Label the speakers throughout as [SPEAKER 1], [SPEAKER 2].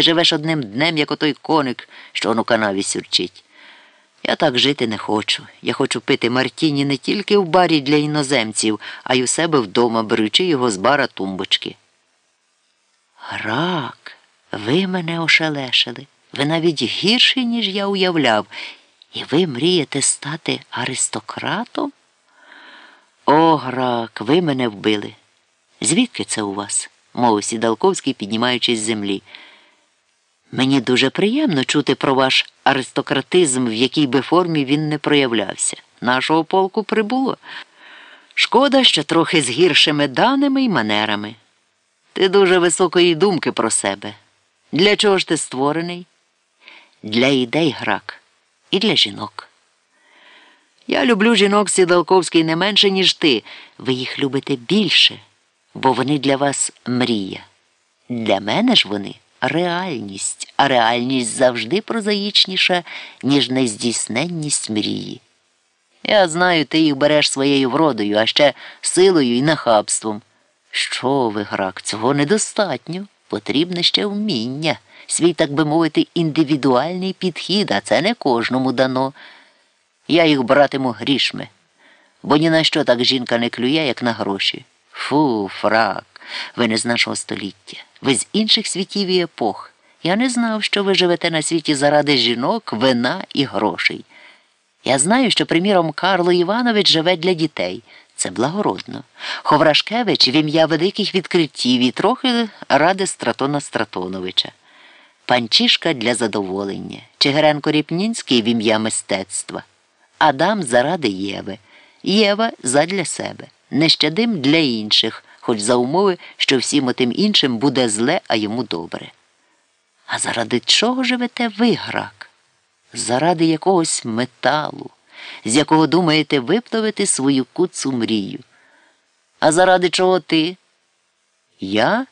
[SPEAKER 1] Ти живеш одним днем, як отой коник, що он у канаві сюрчить. Я так жити не хочу. Я хочу пити Мартіні не тільки в барі для іноземців, а й у себе вдома, беручи його з бара тумбочки. Грак, ви мене ошелешили. Ви навіть гірші, ніж я уявляв, і ви мрієте стати аристократом? О, грак, ви мене вбили. Звідки це у вас? мовив Сідалковський, піднімаючись з землі. Мені дуже приємно чути про ваш аристократизм, в якій би формі він не проявлявся. Нашого полку прибуло. Шкода, що трохи з гіршими даними й манерами. Ти дуже високої думки про себе. Для чого ж ти створений? Для ідей грак і для жінок. Я люблю жінок Сідалковський не менше, ніж ти. Ви їх любите більше, бо вони для вас мрія. Для мене ж вони реальність, а реальність завжди прозаїчніша, ніж нездійсненність мрії. Я знаю, ти їх береш своєю вродою, а ще силою і нахабством. Що ви, грак, цього недостатньо. Потрібне ще вміння, свій, так би мовити, індивідуальний підхід, а це не кожному дано. Я їх братиму грішми, бо ні на що так жінка не клює, як на гроші. Фу, фрак, ви не з нашого століття, ви з інших світів і епох. Я не знав, що ви живете на світі заради жінок, вина і грошей. Я знаю, що, приміром, Карло Іванович живе для дітей. Це благородно. Ховрашкевич в ім'я великих відкриттів і трохи ради Стратона Стратоновича. Панчішка для задоволення, Чигиренко Ріпнінський в ім'я мистецтва. Адам заради Єви, Єва задля себе, нещадим для інших, хоч за умови, що всім отим іншим буде зле, а йому добре. А заради чого живете ви, грак? Заради якогось металу, з якого думаєте виплавити свою куцу мрію. А заради чого ти? Я?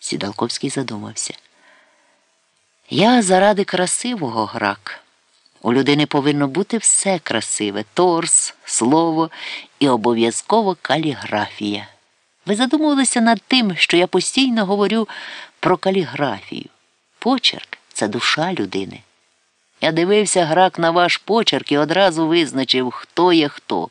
[SPEAKER 1] Сідалковський задумався. Я заради красивого грак. У людини повинно бути все красиве торс, слово і обов'язково каліграфія. Ви задумувалися над тим, що я постійно говорю про каліграфію. Почерк це душа людини. Я дивився грак на ваш почерк і одразу визначив, хто є хто.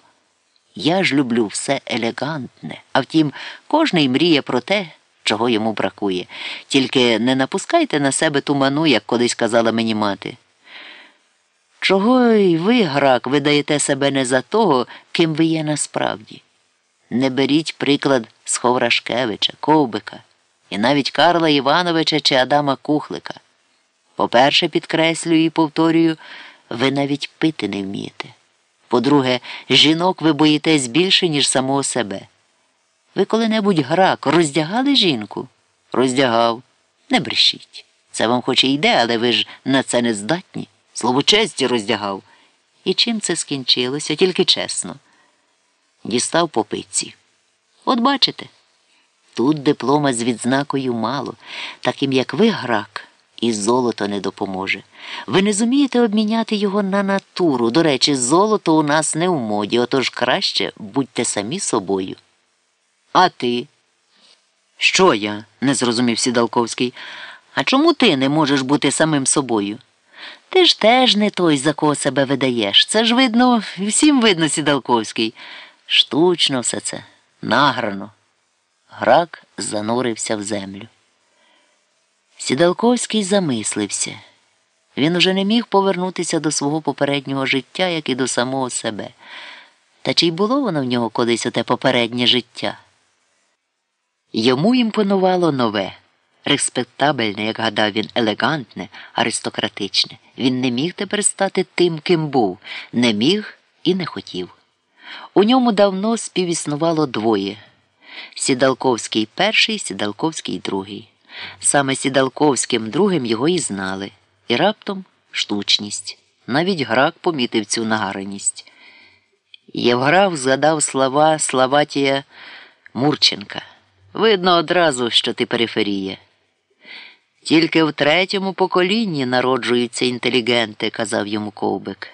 [SPEAKER 1] Я ж люблю все елегантне, а втім, кожний мріє про те, чого йому бракує. Тільки не напускайте на себе туману, як колись казала мені мати. Чого й ви, грак, видаєте себе не за того, ким ви є насправді? Не беріть приклад з Ховрашкевича, Ковбика і навіть Карла Івановича чи Адама Кухлика. По-перше, підкреслюю і повторюю, ви навіть пити не вмієте. По-друге, жінок ви боїтесь більше, ніж самого себе. Ви коли-небудь грак роздягали жінку? Роздягав. Не брешіть. Це вам хоч і йде, але ви ж на це не здатні. Слово честі роздягав. І чим це скінчилося, тільки чесно. Дістав по пиці. От бачите, тут диплома з відзнакою мало, таким як ви, грак, і золото не допоможе. Ви не зумієте обміняти його на натуру. До речі, золото у нас не в моді, отож краще будьте самі собою. А ти? Що я? не зрозумів Сідалковський. А чому ти не можеш бути самим собою? Ти ж теж не той, за кого себе видаєш. Це ж видно, всім видно, Сідалковський. Штучно все це, награно. Грак занурився в землю. Сідалковський замислився. Він уже не міг повернутися до свого попереднього життя, як і до самого себе. Та чи й було воно в нього колись оте попереднє життя? Йому імпонувало нове, респектабельне, як гадав він, елегантне, аристократичне. Він не міг тепер стати тим, ким був, не міг і не хотів. У ньому давно співіснувало двоє Сідалковський перший, Сідалковський другий. Саме Сідалковським другим його і знали, і раптом штучність. Навіть грак помітив цю нагареність. Євграф згадав слова Славатія Мурченка. Видно одразу, що ти периферія. Тільки в третьому поколінні народжуються інтелігенти, казав йому ковбик.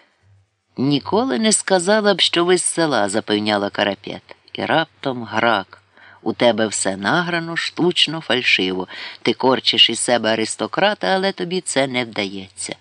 [SPEAKER 1] Ніколи не сказала б, що ви з села, запевняла карапет. І раптом грак. У тебе все награно, штучно, фальшиво. Ти корчиш із себе аристократа, але тобі це не вдається.